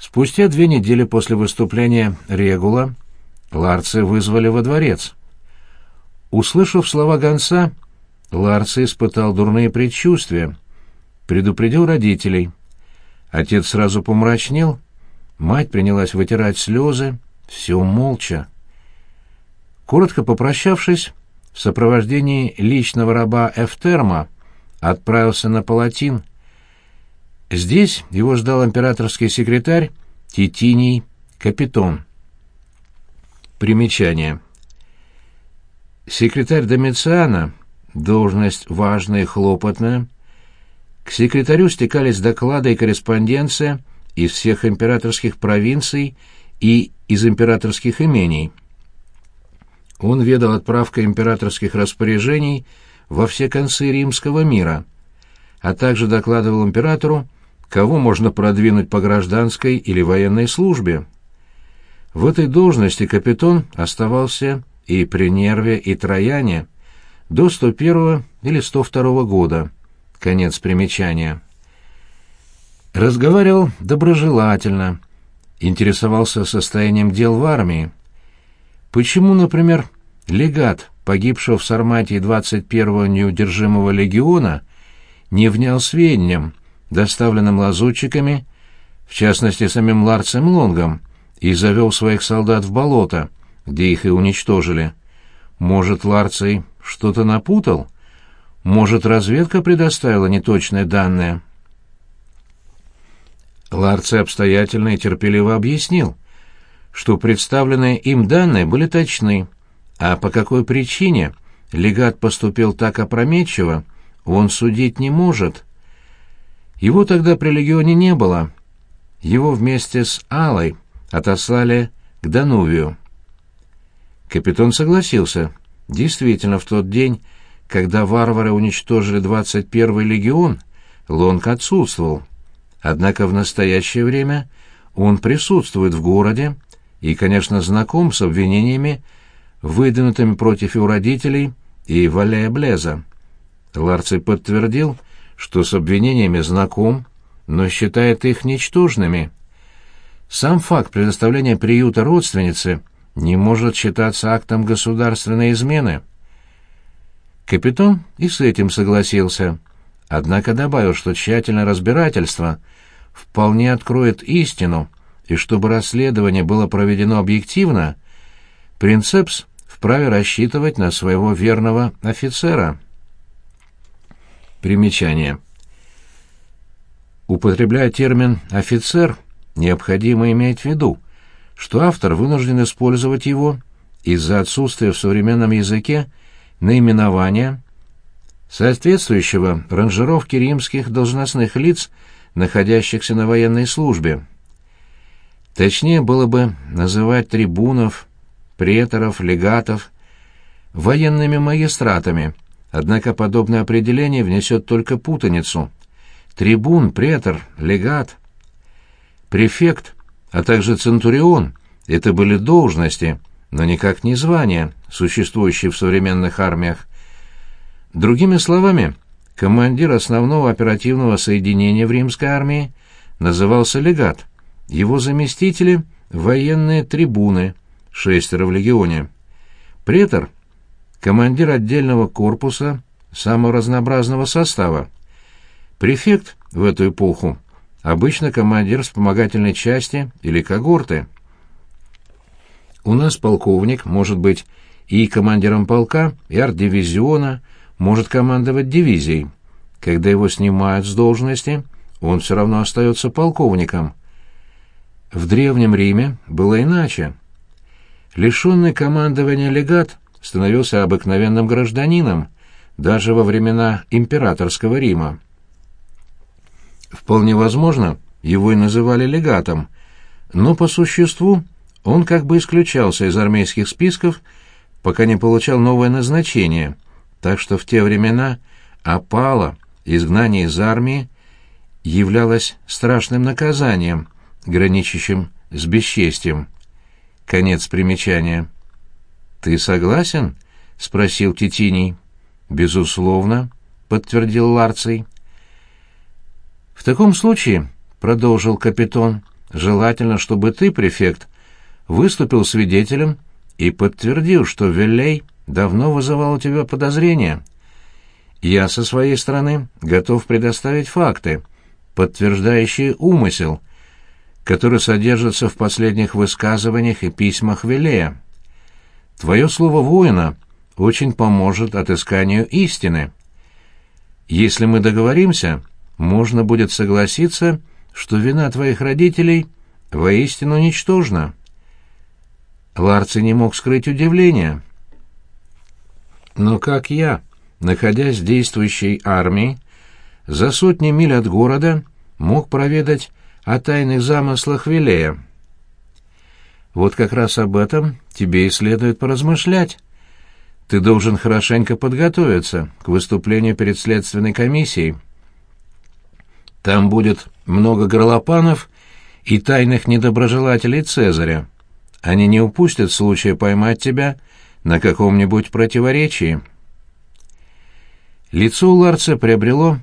Спустя две недели после выступления Регула Ларца вызвали во дворец. Услышав слова гонца, Ларца испытал дурные предчувствия, предупредил родителей. Отец сразу помрачнел, мать принялась вытирать слезы, все молча. Коротко попрощавшись, в сопровождении личного раба Эфтерма отправился на Палатин, Здесь его ждал императорский секретарь Титиний Капитон. Примечание. Секретарь Домициана, должность важная и хлопотная, к секретарю стекались доклады и корреспонденция из всех императорских провинций и из императорских имений. Он ведал отправкой императорских распоряжений во все концы римского мира, а также докладывал императору кого можно продвинуть по гражданской или военной службе. В этой должности капитан оставался и при Нерве, и Трояне до 101 или 102 года. Конец примечания. Разговаривал доброжелательно, интересовался состоянием дел в армии. Почему, например, легат, погибшего в Сарматии 21-го неудержимого легиона, не внял сведениям, доставленным лазутчиками, в частности самим Ларцем Лонгом, и завел своих солдат в болото, где их и уничтожили. Может, Ларций что-то напутал? Может, разведка предоставила неточные данные? Ларций обстоятельно и терпеливо объяснил, что представленные им данные были точны, а по какой причине легат поступил так опрометчиво, он судить не может — его тогда при легионе не было. Его вместе с Алой отослали к Данувию. Капитан согласился. Действительно, в тот день, когда варвары уничтожили 21-й легион, Лонг отсутствовал. Однако в настоящее время он присутствует в городе и, конечно, знаком с обвинениями, выдвинутыми против его родителей и Валея Блеза. Ларций подтвердил, что с обвинениями знаком, но считает их ничтожными. Сам факт предоставления приюта родственницы не может считаться актом государственной измены. Капитан и с этим согласился, однако добавил, что тщательное разбирательство вполне откроет истину, и чтобы расследование было проведено объективно, принцепс вправе рассчитывать на своего верного офицера. Примечание. Употребляя термин «офицер», необходимо иметь в виду, что автор вынужден использовать его из-за отсутствия в современном языке наименования, соответствующего ранжировке римских должностных лиц, находящихся на военной службе. Точнее было бы называть трибунов, преторов, легатов военными магистратами – Однако подобное определение внесет только путаницу. Трибун, претор, легат, префект, а также центурион — это были должности, но никак не звания, существующие в современных армиях. Другими словами, командир основного оперативного соединения в римской армии назывался легат, его заместители — военные трибуны, шестеро в легионе. Претор — командир отдельного корпуса самого разнообразного состава. Префект в эту эпоху обычно командир вспомогательной части или когорты. У нас полковник может быть и командиром полка, и арт-дивизиона, может командовать дивизией. Когда его снимают с должности, он все равно остается полковником. В Древнем Риме было иначе. Лишенный командования легат становился обыкновенным гражданином даже во времена императорского Рима. Вполне возможно, его и называли легатом, но по существу он как бы исключался из армейских списков, пока не получал новое назначение, так что в те времена опала, изгнание из армии, являлось страшным наказанием, граничащим с бесчестием. Конец примечания. «Ты согласен?» — спросил Титиний. «Безусловно», — подтвердил Ларций. «В таком случае», — продолжил капитан, желательно, чтобы ты, префект, выступил свидетелем и подтвердил, что Веллей давно вызывал у тебя подозрения. Я со своей стороны готов предоставить факты, подтверждающие умысел, который содержится в последних высказываниях и письмах Велея. Твое слово воина очень поможет отысканию истины. Если мы договоримся, можно будет согласиться, что вина твоих родителей воистину ничтожна. Ларци не мог скрыть удивления. Но как я, находясь в действующей армии, за сотни миль от города мог проведать о тайных замыслах Вилея? Вот как раз об этом тебе и следует поразмышлять. Ты должен хорошенько подготовиться к выступлению перед следственной комиссией. Там будет много горлопанов и тайных недоброжелателей Цезаря. Они не упустят случая поймать тебя на каком-нибудь противоречии. Лицо Ларца приобрело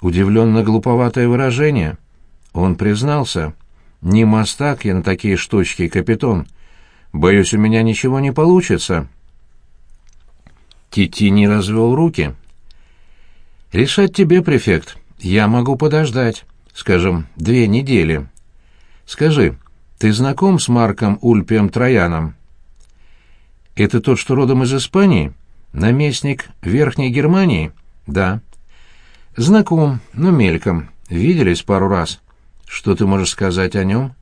удивленно глуповатое выражение. Он признался, «Не мастак я на такие штучки, капитан. Боюсь, у меня ничего не получится». Тити не развел руки. «Решать тебе, префект. Я могу подождать, скажем, две недели. Скажи, ты знаком с Марком Ульпием Трояном?» «Это тот, что родом из Испании? Наместник Верхней Германии?» «Да». «Знаком, но мельком. Виделись пару раз. Что ты можешь сказать о нем?»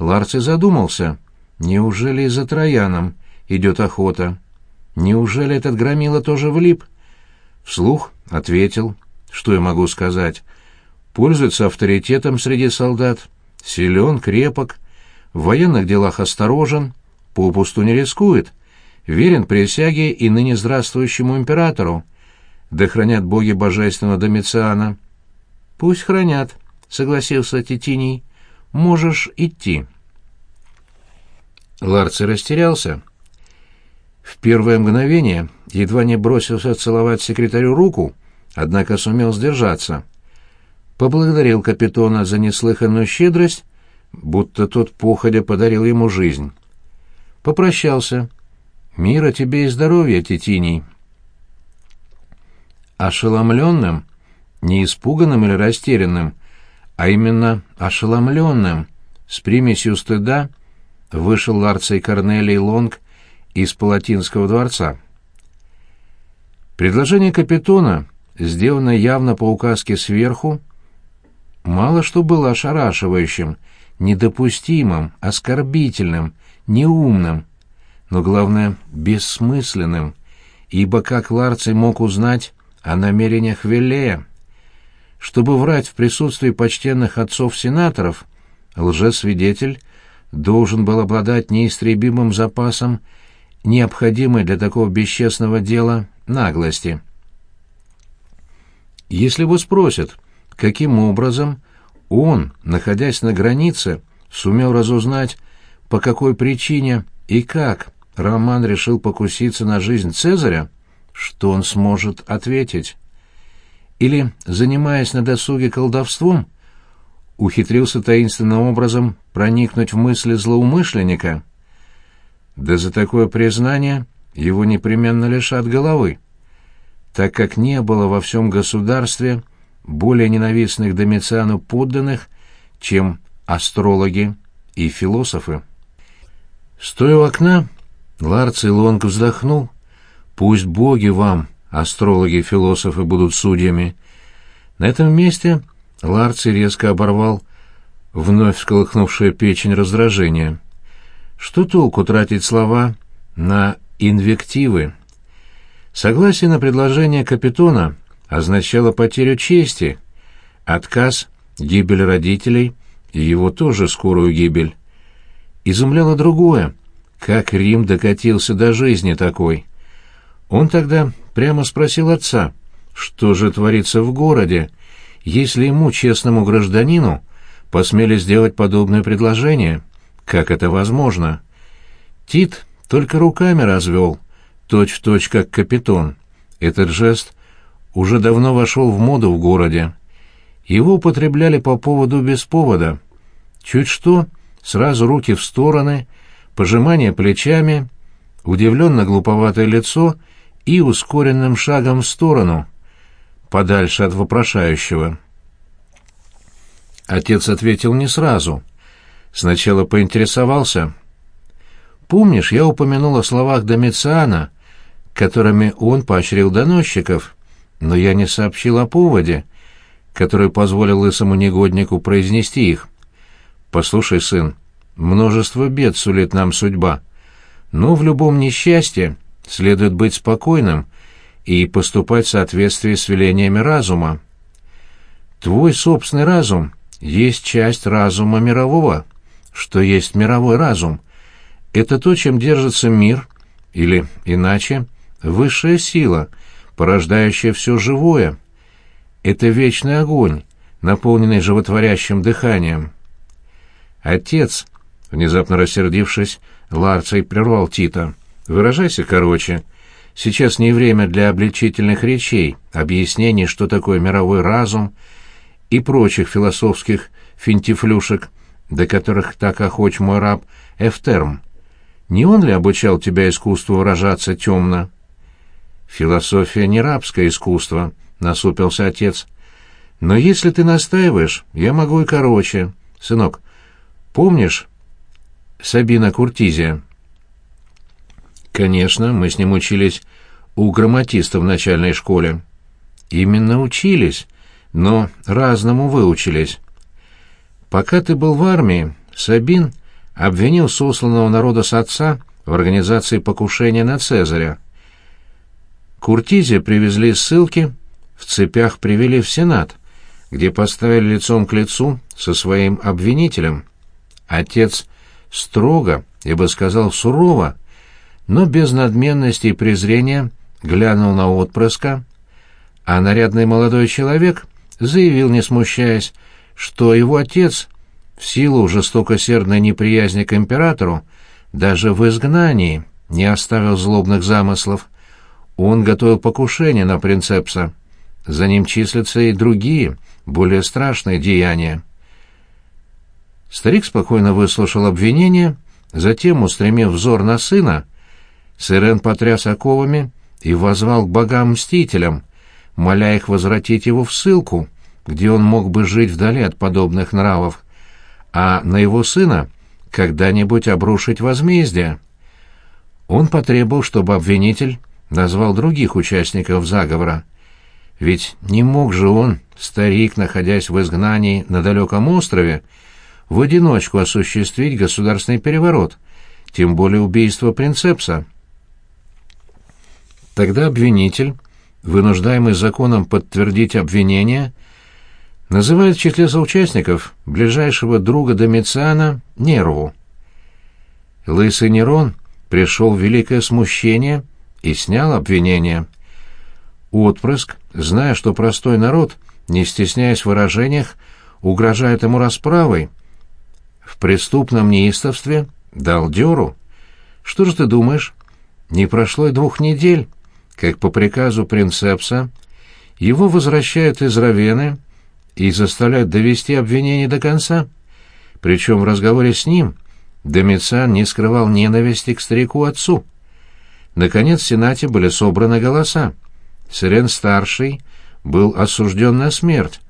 Ларци задумался. «Неужели и за Трояном идет охота? Неужели этот громила тоже влип?» Вслух ответил. «Что я могу сказать? Пользуется авторитетом среди солдат, силен, крепок, в военных делах осторожен, попусту не рискует, верен присяге и ныне здравствующему императору. Да хранят боги божественного Домициана. Пусть хранят, согласился Титиний. Можешь идти. Ларци растерялся. В первое мгновение едва не бросился целовать секретарю руку, однако сумел сдержаться. Поблагодарил капитана за неслыханную щедрость будто тот походя подарил ему жизнь. Попрощался. «Мира тебе и здоровья, Тетиний!» Ошеломленным, не испуганным или растерянным, а именно ошеломленным, с примесью стыда, вышел Ларций Корнелий Лонг из Палатинского дворца. Предложение капитона, сделанное явно по указке сверху, мало что было ошарашивающим — недопустимым, оскорбительным, неумным, но, главное, бессмысленным, ибо как Ларций мог узнать о намерениях Велея? Чтобы врать в присутствии почтенных отцов-сенаторов, лжесвидетель должен был обладать неистребимым запасом необходимой для такого бесчестного дела наглости. Если вы спросят, каким образом он, находясь на границе, сумел разузнать, по какой причине и как Роман решил покуситься на жизнь Цезаря, что он сможет ответить? Или, занимаясь на досуге колдовством, ухитрился таинственным образом проникнуть в мысли злоумышленника? Да за такое признание его непременно лишат головы, так как не было во всем государстве более ненавистных Домициану подданных, чем астрологи и философы. Стоя у окна, Ларций Лонг вздохнул. «Пусть боги вам, астрологи и философы, будут судьями». На этом месте Ларций резко оборвал вновь всколыхнувшее печень раздражение. Что толку тратить слова на инвективы? Согласие на предложение капитона означало потерю чести, отказ, гибель родителей и его тоже скорую гибель. Изумляло другое, как Рим докатился до жизни такой. Он тогда прямо спросил отца, что же творится в городе, если ему, честному гражданину, посмели сделать подобное предложение. Как это возможно? Тит только руками развел, точь-в-точь точь как капитан. Этот жест уже давно вошел в моду в городе. Его употребляли по поводу без повода. Чуть что, сразу руки в стороны, пожимание плечами, удивленно глуповатое лицо и ускоренным шагом в сторону, подальше от вопрошающего. Отец ответил не сразу. Сначала поинтересовался. «Помнишь, я упомянул о словах Домициана, которыми он поощрил доносчиков, но я не сообщил о поводе, который позволил лысому негоднику произнести их. Послушай, сын, множество бед сулит нам судьба, но в любом несчастье следует быть спокойным и поступать в соответствии с велениями разума. Твой собственный разум есть часть разума мирового. Что есть мировой разум? Это то, чем держится мир, или, иначе, высшая сила, порождающая все живое. Это вечный огонь, наполненный животворящим дыханием. Отец, внезапно рассердившись, Ларций прервал Тита. «Выражайся короче. Сейчас не время для обличительных речей, объяснений, что такое мировой разум — и прочих философских финтифлюшек, до которых так охоч мой раб Эфтерм. Не он ли обучал тебя искусству выражаться темно? Философия не рабское искусство, насупился отец. Но если ты настаиваешь, я могу и короче. Сынок, помнишь Сабина Куртизия? Конечно, мы с ним учились у грамматиста в начальной школе. Именно учились, но разному выучились. Пока ты был в армии, Сабин обвинил сосланного народа с отца в организации покушения на Цезаря. Куртизе привезли ссылки, в цепях привели в Сенат, где поставили лицом к лицу со своим обвинителем. Отец строго, я бы сказал, сурово, но без надменности и презрения глянул на отпрыска, а нарядный молодой человек — заявил, не смущаясь, что его отец, в силу жестокосердной неприязни к императору, даже в изгнании не оставил злобных замыслов. Он готовил покушение на принцепса. За ним числятся и другие, более страшные деяния. Старик спокойно выслушал обвинение, затем, устремив взор на сына, Сырен потряс оковами и возвал к богам-мстителям, моля их возвратить его в ссылку, где он мог бы жить вдали от подобных нравов, а на его сына когда-нибудь обрушить возмездие. Он потребовал, чтобы обвинитель назвал других участников заговора. Ведь не мог же он, старик, находясь в изгнании на далеком острове, в одиночку осуществить государственный переворот, тем более убийство принцепса. Тогда обвинитель вынуждаемый законом подтвердить обвинение, называет в числе соучастников ближайшего друга Домициана Нерву. Лысый Нерон пришел в великое смущение и снял обвинение. Отпрыск, зная, что простой народ, не стесняясь в выражениях, угрожает ему расправой, в преступном неистовстве дал дёру. Что же ты думаешь? Не прошло и двух недель, как по приказу принцепса его возвращают из Равены и заставляют довести обвинение до конца. Причем в разговоре с ним Домициан не скрывал ненависти к старику-отцу. Наконец в Сенате были собраны голоса. Сирен-старший был осужден на смерть,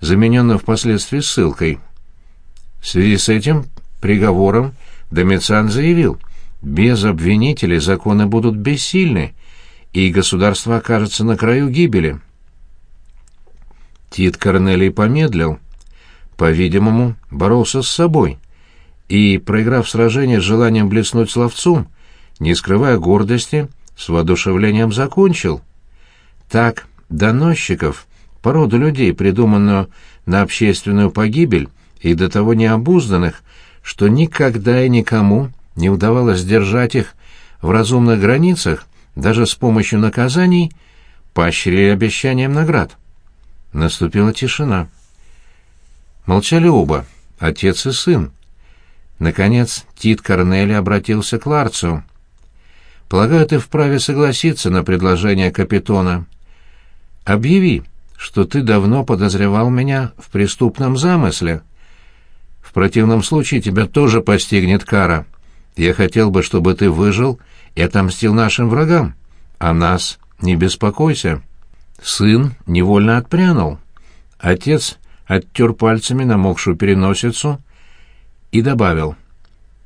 замененным впоследствии ссылкой. В связи с этим приговором Домициан заявил, без обвинителей законы будут бессильны, и государство окажется на краю гибели. Тит Корнелий помедлил. По-видимому, боролся с собой. И, проиграв сражение с желанием блеснуть словцом, не скрывая гордости, с воодушевлением закончил. Так, доносчиков, породу людей, придуманную на общественную погибель, и до того необузданных, что никогда и никому не удавалось держать их в разумных границах, даже с помощью наказаний, поощрили обещанием наград. Наступила тишина. Молчали оба, отец и сын. Наконец Тит Корнели обратился к Ларцию. «Полагаю, ты вправе согласиться на предложение капитона. Объяви, что ты давно подозревал меня в преступном замысле. В противном случае тебя тоже постигнет кара. Я хотел бы, чтобы ты выжил и отомстил нашим врагам. А нас не беспокойся». Сын невольно отпрянул. Отец оттер пальцами намокшую переносицу и добавил.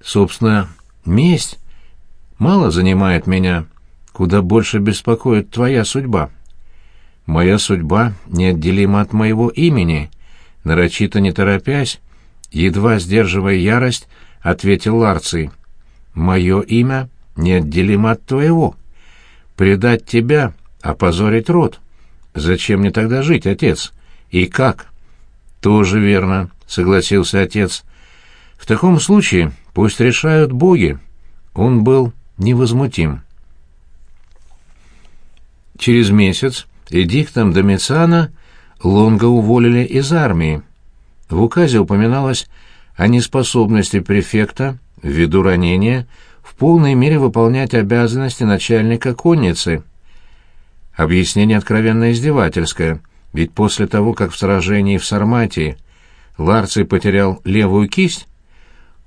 «Собственно, месть мало занимает меня, куда больше беспокоит твоя судьба». «Моя судьба неотделима от моего имени», — нарочито не торопясь, едва сдерживая ярость, ответил Ларций. «Мое имя неотделимо от твоего. Предать тебя — опозорить род. Зачем мне тогда жить, отец? И как?» «Тоже верно», — согласился отец. «В таком случае пусть решают боги». Он был невозмутим. Через месяц эдиктом Домициана Лонга уволили из армии. В указе упоминалось о неспособности префекта, ввиду ранения, полной мере выполнять обязанности начальника конницы. Объяснение откровенно издевательское, ведь после того, как в сражении в Сарматии Ларций потерял левую кисть,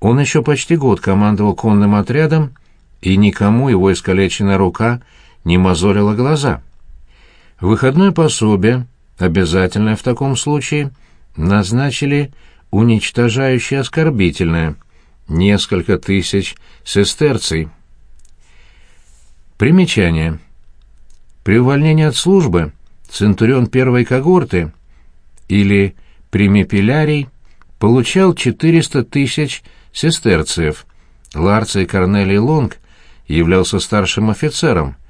он еще почти год командовал конным отрядом, и никому его искалеченная рука не мозолила глаза. Выходное пособие, обязательное в таком случае, назначили уничтожающее оскорбительное — несколько тысяч сестерций. Примечание. При увольнении от службы центурион первой когорты или примепилярий получал 400 тысяч сестерциев. Ларций Корнелий Лонг являлся старшим офицером —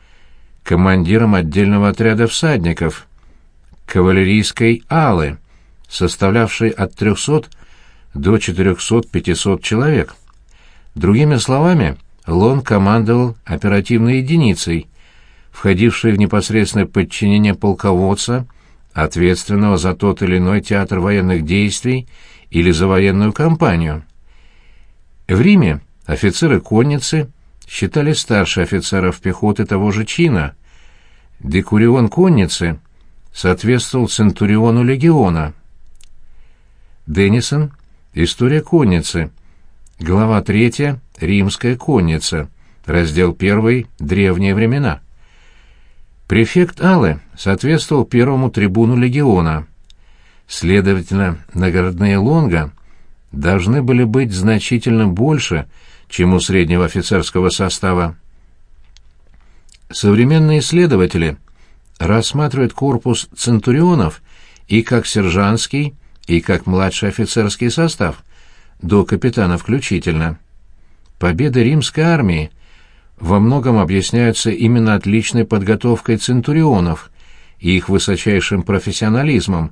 командиром отдельного отряда всадников, кавалерийской алы, составлявшей от 300 до 400-500 человек. Другими словами, Лон командовал оперативной единицей, входившей в непосредственное подчинение полководца, ответственного за тот или иной театр военных действий или за военную кампанию. В Риме офицеры конницы считали старше офицеров пехоты того же чина. Декурион конницы соответствовал центуриону легиона. Деннисон «История конницы», глава 3 «Римская конница», раздел 1 «Древние времена». Префект Аллы соответствовал первому трибуну легиона. Следовательно, наградные лонга должны были быть значительно больше, чем у среднего офицерского состава. Современные исследователи рассматривают корпус центурионов и как сержантский, и как младший офицерский состав, до капитана включительно. Победы римской армии во многом объясняются именно отличной подготовкой центурионов и их высочайшим профессионализмом,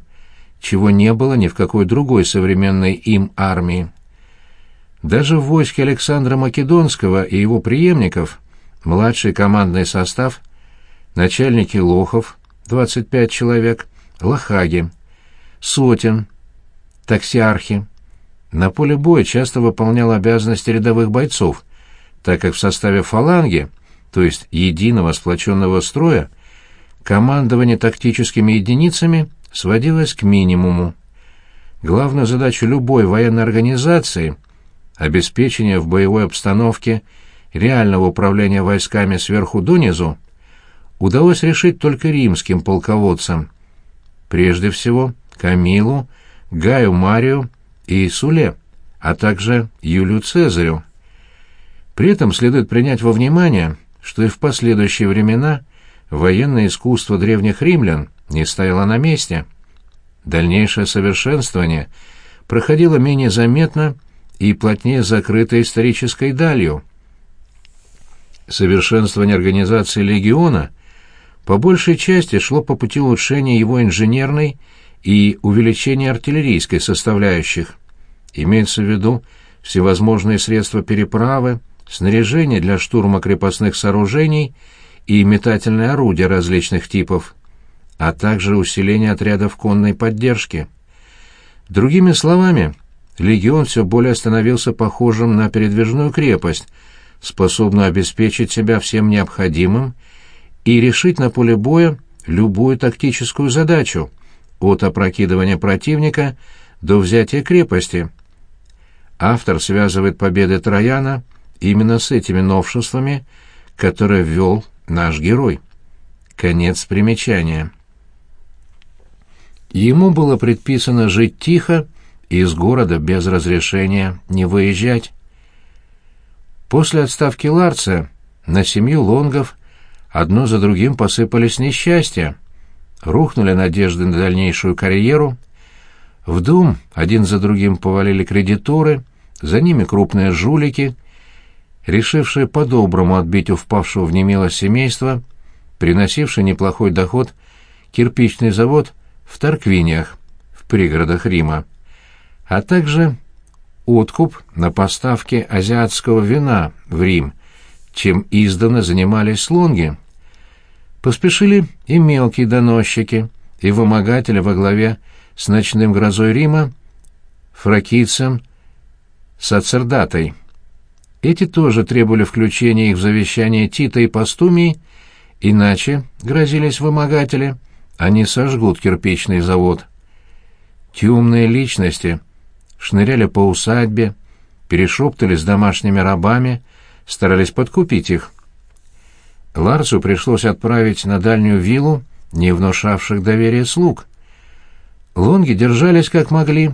чего не было ни в какой другой современной им армии. Даже в войске Александра Македонского и его преемников младший командный состав, начальники лохов, 25 человек, лохаги, сотен, таксиархи. На поле боя часто выполнял обязанности рядовых бойцов, так как в составе фаланги, то есть единого сплоченного строя, командование тактическими единицами сводилось к минимуму. Главную задачу любой военной организации – обеспечение в боевой обстановке реального управления войсками сверху донизу удалось решить только римским полководцам. Прежде всего Камилу, Гаю Марию и Суле, а также Юлию Цезарю. При этом следует принять во внимание, что и в последующие времена военное искусство древних римлян не стояло на месте. Дальнейшее совершенствование проходило менее заметно, и плотнее закрытой исторической далью. Совершенствование организации легиона по большей части шло по пути улучшения его инженерной и увеличения артиллерийской составляющих. Имеется в виду всевозможные средства переправы, снаряжение для штурма крепостных сооружений и метательные орудия различных типов, а также усиление отрядов конной поддержки. Другими словами, легион все более становился похожим на передвижную крепость, способную обеспечить себя всем необходимым и решить на поле боя любую тактическую задачу, от опрокидывания противника до взятия крепости. автор связывает победы Трояна именно с этими новшествами, которые ввел наш герой. Конец примечания. Ему было предписано жить тихо и из города без разрешения не выезжать. После отставки Ларца на семью Лонгов одно за другим посыпались несчастья. Рухнули надежды на дальнейшую карьеру. В дом один за другим повалили кредиторы, за ними крупные жулики, решившие по-доброму отбить у впавшего в немилость семейства, приносивший неплохой доход, кирпичный завод в Тарквиниях, в пригородах Рима, а также откуп на поставки азиатского вина в Рим, чем издавна занимались слонги. Поспешили и мелкие доносчики, и вымогатели во главе с ночным грозой Рима, фракийцем Сацердатой. Эти тоже требовали включения их в завещание Тита и Постумии, иначе, грозились вымогатели, они сожгут кирпичный завод. Темные личности шныряли по усадьбе, перешептались с домашними рабами, старались подкупить их. Ларсу пришлось отправить на дальнюю виллу не внушавших доверия слуг. Лонги держались как могли,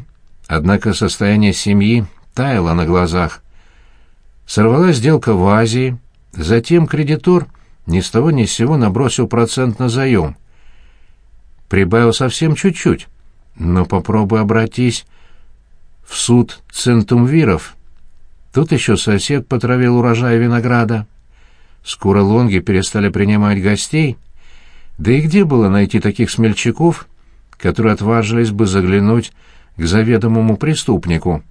однако состояние семьи таяло на глазах. Сорвалась сделка в Азии, затем кредитор ни с того ни с сего набросил процент на заем. Прибавил совсем чуть-чуть, но попробуй обратись в суд центумвиров. Тут еще сосед потравил урожай винограда. Скоро лонги перестали принимать гостей. Да и где было найти таких смельчаков, которые отважились бы заглянуть к заведомому преступнику,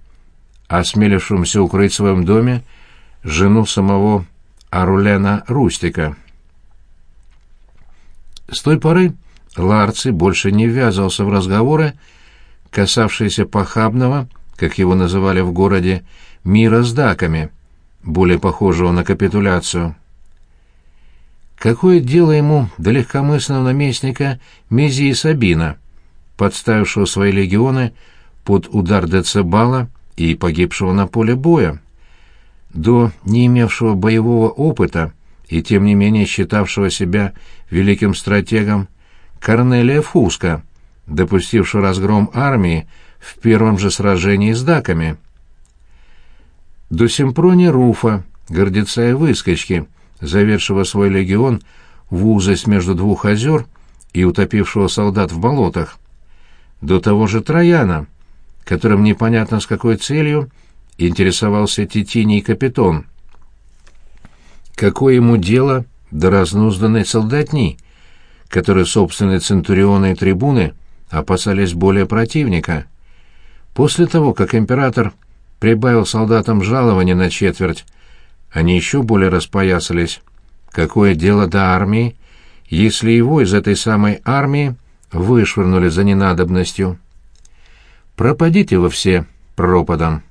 осмелившемуся укрыть в своем доме жену самого Арулена Рустика. С той поры Ларци больше не ввязывался в разговоры, касавшиеся похабного, как его называли в городе, мира с даками, более похожего на капитуляцию. Какое дело ему до легкомысленного наместника Мезии Сабина, подставившего свои легионы под удар Децебала и погибшего на поле боя? до не имевшего боевого опыта и тем не менее считавшего себя великим стратегом Корнелия Фуска, допустившего разгром армии в первом же сражении с даками. До Симпрони Руфа, гордеца и выскочки, завершившего свой легион в узость между двух озер и утопившего солдат в болотах. До того же Трояна, которым непонятно с какой целью интересовался Титиний Капитон. Какое ему дело до разнузданной солдатни, которые собственные центурионы и трибуны опасались более противника? После того, как император прибавил солдатам жалования на четверть, они еще более распоясались. Какое дело до армии, если его из этой самой армии вышвырнули за ненадобностью? Пропадите вы все пропадом.